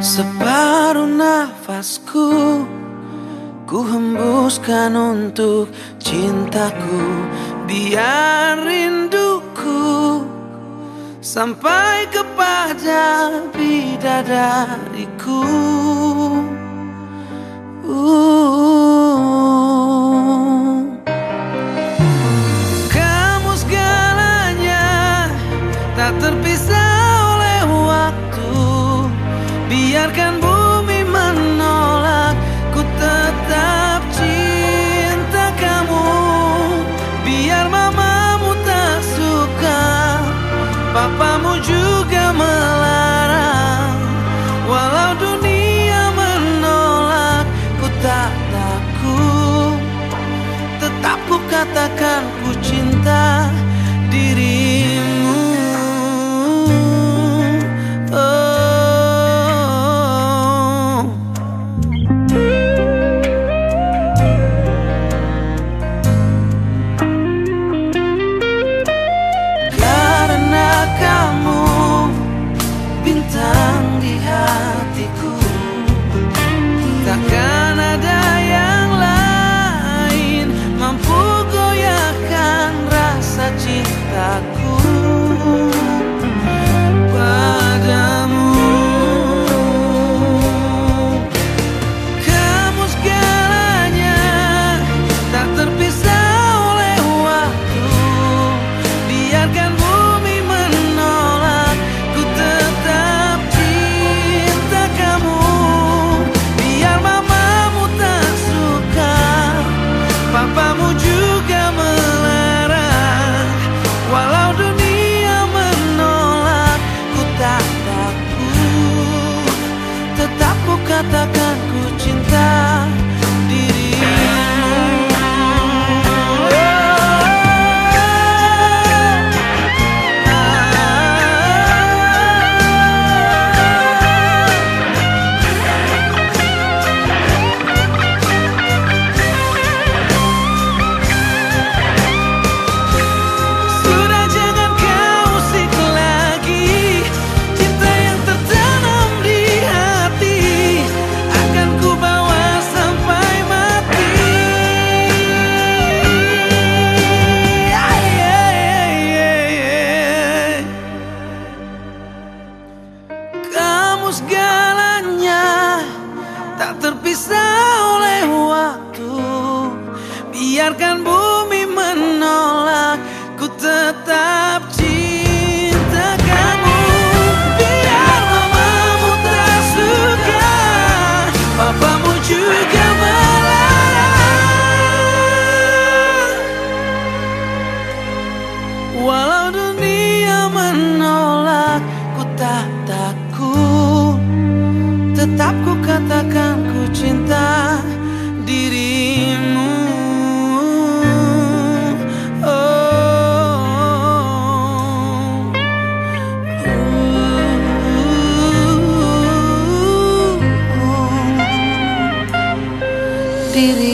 Separuh nafasku Ku hembuskan untuk cintaku Biar rinduku Sampai kepada bidadariku uh. segalanya Tak terpisah oleh waktu. Biarkan bumi menolak Ku tetap Espírito.